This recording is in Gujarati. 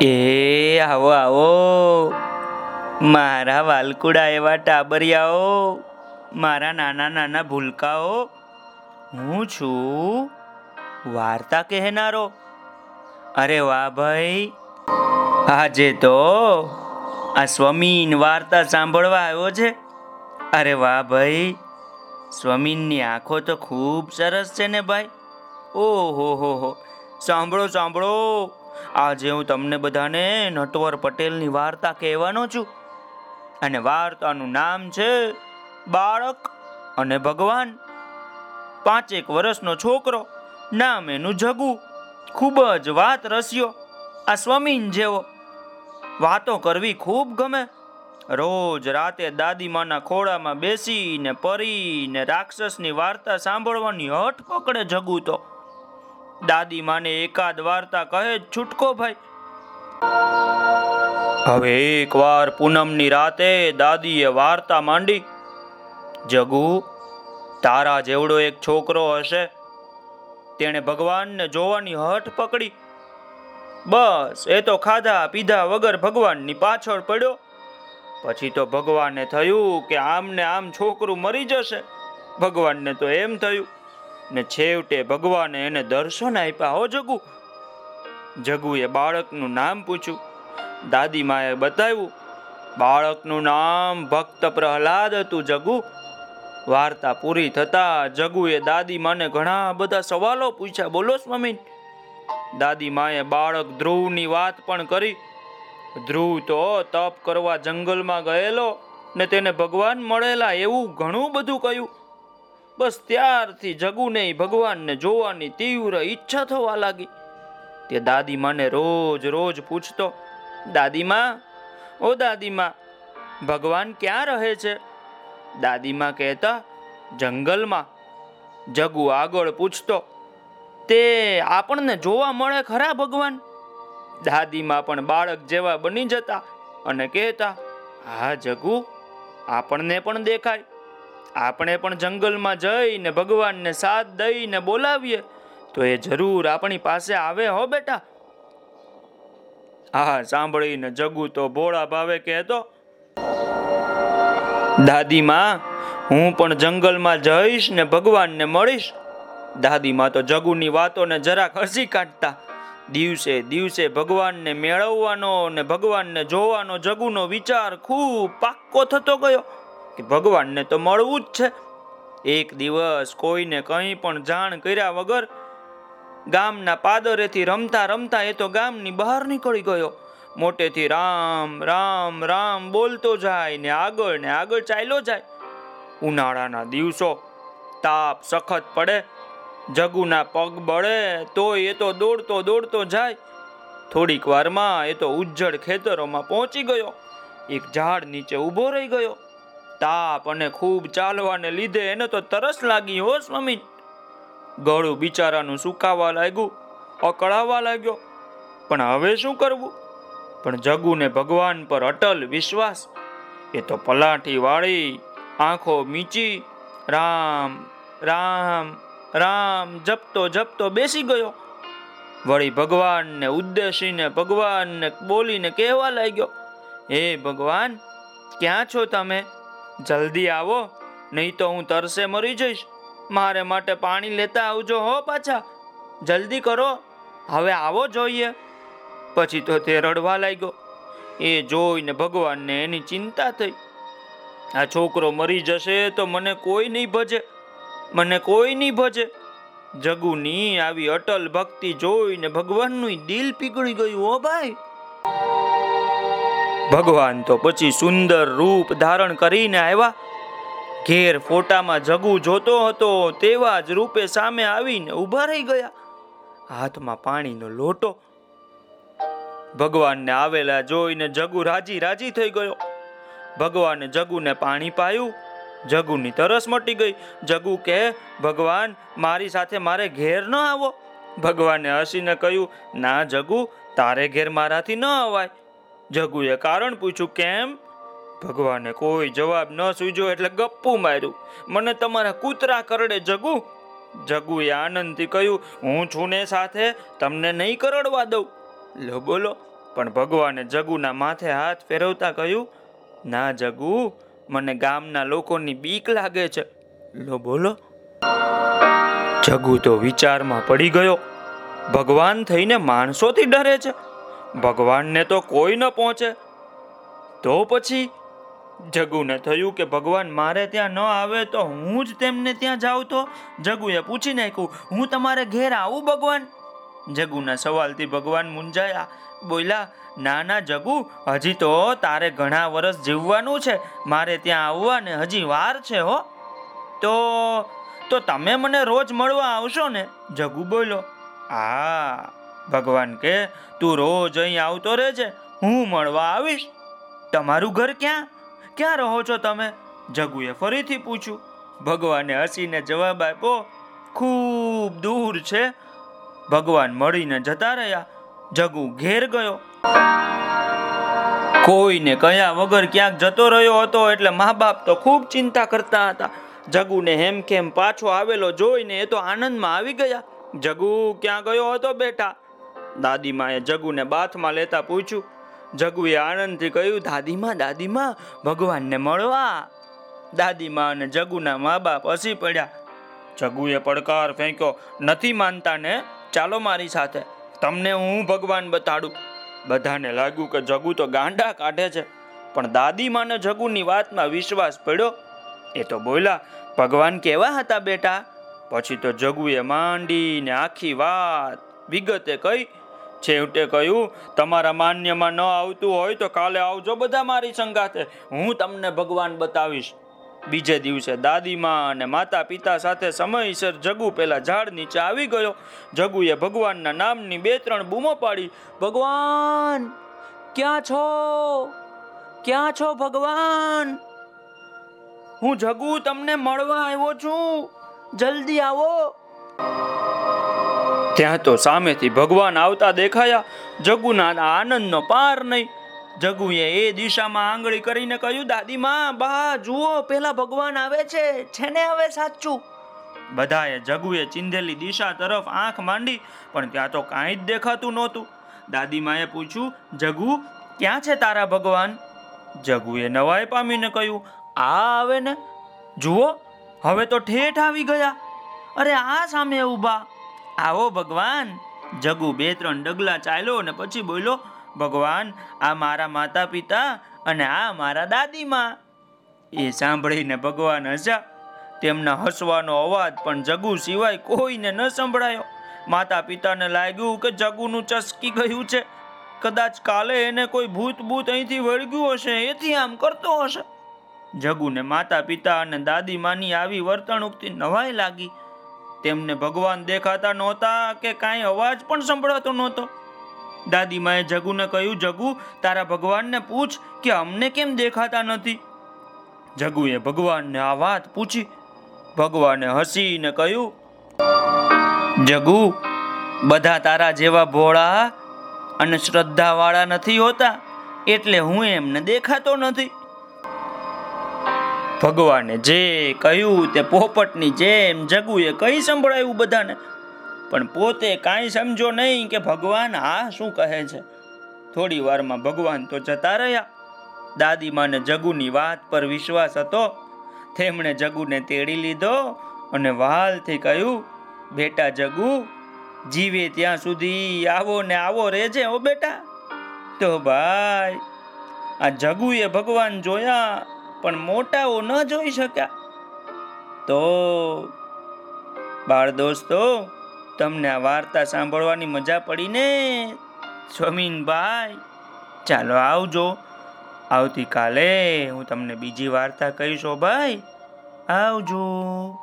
એ, આવો આવો. મારા વાલકુડા એવા ટાબરિયાઓ, મારા નાના નાના ભૂલકાઓ. હું છું વાર્તા કહેનારો. અરે વાહ ભાઈ. આજે તો આ સ્વમીન વાર્તા સાંભળવા આવ્યો છે. અરે વાહ ભાઈ. સ્વમીનની આંખો તો ખૂબ સરસ છે ને ભાઈ. ઓહો, હો હો. સાંભળો સાંભળો. આજે હું તમને બધાને નટવર પટેલની વાર્તા કહેવાનો છું. અને વાર્તાનું નામ છે બાળક અને ભગવાન. પાંચેક વર્ષનો છોકરો, નામ એનું જગુ. ખૂબ જ વાત રસ્યો, આ સ્વમીન જેવો. વાતો કરવી ખૂબ ગમે. રોજ રાતે દાદીમાના ખોળામાં બેસીને, પરીને રાક્ષસની વાર્તા સાંભળવાની હટ પકડે જગુ તો. દાદીમાને એકાદ વાર્તા કહે છૂટકો ભાઈ. હવે એકવાર પૂનમની રાતે દાદીએ વાર્તા માંડી. જગુ, તારા જેવડો એક છોકરો હશે. તેણે ભગવાનને જોવાની હઠ પકડી. બસ, એ તો ખાધા પીધા વગર ભગવાનની પાછળ પડ્યો. પછી તો ભગવાનને થયું કે આમને આમ છોકરું મરી જશે. ભગવાનને તો એમ થયું ને છેવટે ભગવાને એને દર્શન આપ્યા. હો જગુ, જગુએ બાળકનું નામ પૂછ્યું. દાદીમાએ બતાવ્યું, બાળકનું નામ ભક્ત પ્રહલાદ હતું જગુ. વાર્તા પૂરી થતા જગુએ દાદીમાને ઘણા બધા સવાલો પૂછ્યા. બોલો સ્વામી. દાદીમાએ બાળક ધ્રુવની વાત પણ કરી. ધ્રુવ તો તપ કરવા જંગલમાં ગયેલો ને તેને ભગવાન મળેલા એવું ઘણું બધું કહ્યું. બસ ત્યારથી જગુને ભગવાનને જોવાની તીવ્ર ઈચ્છા થવા લાગી. તે દાદીમાને રોજ રોજ પૂછતો દાદીમા ઓ દાદીમા ભગવાન ક્યાં રહે છે? દાદીમા કહેતા જંગલમાં જગુ આગળ પૂછતો, તે આપણને જોવા મળે ખરા ભગવાન? દાદીમાં પણ બાળક જેવા બની જતા અને કહેતા, હા જગુ, આપણને પણ દેખાય. આપણે પણ જંગલમાં જઈને ભગવાનને સાથ દઈને બોલાવીએ, તો એ જરૂર આપણી પાસે આવે હો બેટા. હા સાંભળીને જગુ તો ભોળા ભાવે કહેતો દાદીમાં હું પણ જંગલમાં જઈશ ને ભગવાનને મળીશ. દાદીમાં તો જગુની વાતોને જરાક હસી કાઢતા, દિવસે દિવસે ભગવાનને મેળવવાનો ને ભગવાનને જોવાનો જગુનો વિચાર ખૂબ પાક્કો થતો ગયો. કે ભગવાનને તો મળવું જ છે. એક દિવસ કોઈને કંઈ પણ જાણ કર્યા વગર ગામના પાદરેથી રમતા રમતા એ તો ગામની બહાર નીકળી ગયો. મોટેથી રામ રામ રામ બોલતો જાય ને આગળ ને આગળ ચાલ્યો જાય. ઉનાળાના દિવસો તાપ સખત પડે. જગુના પગ બળે તોય એ તો દોડતો દોડતો જાય. થોડીક વારમાં એ તો ઉજ્જડ ખેતરોમાં પહોંચી ગયો. એક ઝાડ નીચે ઊભો રહી ગયો. તાપ અને ખૂબ ચાલવાને લીધે એને તો તરસ લાગી. હો સ્વામી. ગળું બિચારાનું સુકાવા લાગ્યું, અકળાવા લાગ્યો. પણ હવે શું કરવું? પણ જગુને ભગવાન પર અટલ વિશ્વાસ. એ તો પલાઠી વાળી, આંખો મીચી, રામ રામ રામ જપતો જપતો બેસી ગયો. વળી ભગવાનને ઉદ્દેશીને ભગવાનને બોલીને કહેવા લાગ્યો, હે ભગવાન, ક્યાં છો તમે? જલ્દી આવો, નહીં તો હું તરસે મરી જઈશ. મારે માટે પાણી લેતા આવજો હો પાછા. જલ્દી કરો, હવે આવો જોઈએ. પછી તો તે રડવા લાગ્યો. એ જોઈને ભગવાનને એની ચિંતા થઈ. આ છોકરો મરી જશે તો મને કોઈ નહીં ભજે, મને કોઈ નહીં ભજે. જગુની આવી અટલ ભક્તિ જોઈને ભગવાનનું દિલ પીગળી ગયું હો ભાઈ. ભગવાન તો પછી સુંદર રૂપ ધારણ કરીને આવ્યા. ઘેર ફોટામાં જગુ જોતો હતો, તેવા જ રૂપે સામે આવીને ઊભા રહી ગયા. હાથમાં પાણીનો લોટો. ભગવાનને આવેલા જોઈને જગુ રાજી રાજી થઈ ગયો. ભગવાને જગુને પાણી પાયું. જગુની તરસ મટી ગઈ. જગુ કે ભગવાન, મારી સાથે મારે ઘેર ન આવો. ભગવાને હસીને કહ્યું, ના જગુ, તારે ઘેર મારાથી ન અવાય. જગુએ કારણ પૂછ્યું, કેમ? ભગવાને કોઈ જવાબ ન સૂજ્યો એટલે ગપ્પુ માર્યું, મને તમારા કૂતરા કરડે, જગુ. જગુએ આનંદથી કહ્યું, હું છું ને સાથે તમને નહીં કરડવા દઉં. લો બોલો, પણ ભગવાને જગુના માથે હાથ ફેરવતા કહ્યું, ના જગુ, મને ગામના લોકોની બીક લાગે છે. લો બોલો. જગુ તો વિચારમાં પડી ગયો, ભગવાન થઈને માણસોથી ડરે છે. ભગવાનને તો કોઈ ન પહોંચે. તો પછી જગુને થયું કે ભગવાન મારે ત્યાં ન આવે તો હું જ તેમને ત્યાં જાઉં તો? જગુએ પૂછી નાખ્યું, હું તમારે ઘેર આવું ભગવાન? જગુના સવાલથી ભગવાન મુંજાયા બોલ્યા, ના ના, જગુ, હજી તો તારે ઘણા વર્ષ જીવવાનું છે. મારે ત્યાં આવવાને હજી વાર છે, હો. તો તો તમે મને રોજ મળવા આવશો ને? જગુ બોલો હા. ભગવાન કે, તું રોજ અહીં આવતો રહેજે, હું મળવા આવીશ. તમારું ઘર ક્યાં? ક્યાં રહો છો તમે? જગુએ ફરીથી પૂછ્યું. ભગવાને હસીને જવાબ આપ્યો, ખૂબ દૂર છે. ભગવાન મળીને જતા રહ્યા. જગુ ઘેર ગયો. કોઈને કયા વગર ક્યાંક જતો રહ્યો હતો એટલે મા બાપ તો ખૂબ ચિંતા કરતા હતા. જગુને હેમખેમ પાછો આવેલો જોઈને એ તો આનંદમાં આવી ગયા. જગુ, ક્યાં ગયો હતો બેટા? દાદીમાએ જગુને બાથમાં લેતા પૂછ્યું, જગુએ આનંદથી કહ્યું, દાદીમા દાદીમા, ભગવાનને મળવા. દાદીમા અને જગુના મા બાપ હસી પડ્યા. જગુએ પડકાર ફેંક્યો, નથી માનતા ને, ચાલો મારી સાથે. તમને હું ભગવાન બતાડું. બધાને લાગ્યું કે જગુ તો ગાંડા કાઢે છે, પણ દાદીમાને જગુની વાતમાં વિશ્વાસ પડ્યો. એ તો બોલ્યા, ભગવાન કેવા હતા બેટા? પછી તો જગુએ માંડીને આખી વાત વિગતે કહી છેવટે કહ્યું, તમારા માન્યમાં ન આવતું હોય તો કાલે આવજો બધા મારી સંગાથે. હું તમને ભગવાન બતાવીશ. બીજે દિવસે દાદીમાં અને માતા પિતા સાથે સમયસર જગુ પેલા ઝાડ નીચે આવી ગયો. જગુએ ભગવાનના નામની બે ત્રણ બૂમો પાડી. ભગવાન, ક્યાં છો? ક્યાં છો ભગવાન? હું જગુ તમને મળવા આવ્યો છું. જલ્દી આવો. ત્યાં તો સામેથી ભગવાન આવતા દેખાયા. જગુના આનંદનો પાર નહીં. જગુએ એ દિશામાં આંગળી કરીને કહ્યું દાદીમાં બા, જુઓ, પેલા ભગવાન આવે છે. છે હવે સાચું? બધાએ જગુએ ચિંધેલી દિશા તરફ આંખ માંડી, પણ ત્યાં તો કાંઈ જ દેખાતું નહોતું. દાદીમાએ પૂછ્યું, જગુ, ક્યાં છે તારા ભગવાન? જગુએ નવાઈ પામીને કહ્યું, આ આવે ને. જુઓ, હવે તો ઠેઠ આવી ગયા. અરે, આ સામે ઊભા. આવો ભગવાન. જગુ બે ત્રણ ડગલા ચાલ્યો અને પછી બોલ્યો, ભગવાન, આ મારા માતા પિતા અને આ મારા દાદીમાં. એ સાંભળીને ભગવાન હસ્યા. તેમના હસવાનો અવાજ પણ જગુ સિવાય કોઈને ન સંભળાયો. માતા પિતાને લાગ્યું કે જગુનું ચસકી ગયું છે. કદાચ કાલે એને કોઈ ભૂત ભૂત અહીંથી વળગ્યું હશે, એથી આમ કરતો હશે. જગુને માતા પિતા અને દાદીમાની આવી વર્તણૂકથી નવાઈ લાગી. તેમને ભગવાન દેખાતા નહોતા કે કાંઈ અવાજ પણ સંભળાતો નહોતો. દાદીમાએ જગુને કહ્યું, જગુ, તારા ભગવાનને પૂછ કે અમને કેમ દેખાતા નથી? જગુએ ભગવાનને આ વાત પૂછી. ભગવાને હસીને કહ્યું, જગુ, બધા તારા જેવા ભોળા અને શ્રદ્ધાવાળા નથી હોતા, એટલે હું એમને દેખાતો નથી. ભગવાને જે કહ્યું તે પોપટની જેમ જગુએ કઈ સંભળાયું બધાને. પણ પોતે કાંઈ સમજો નહીં કે ભગવાન આ શું કહે છે. થોડી વારમાં ભગવાન તો જતા રહ્યા. દાદીમાને જગુની વાત પર વિશ્વાસ હતો. તેમણે જગુને તેડી લીધો અને વહાલથી કહ્યું, બેટા જગુ, જીવે ત્યાં સુધી આવો ને આવો રહેજે ઓ બેટા. તો ભાઈ, આ જગુએ ભગવાન જોયા પણ મોટાઓ ન જોઈ શક્યા. તો બાળ દોસ્તો, તમને આ વાર્તા સાંભળવાની મજા પડી ને સ્વમીનભાઈ, ચાલો આવજો. આવતીકાલે હું તમને બીજી વાર્તા કહીશો ભાઈ. આવજો.